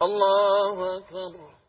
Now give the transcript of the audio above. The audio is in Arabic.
اللہ اکبر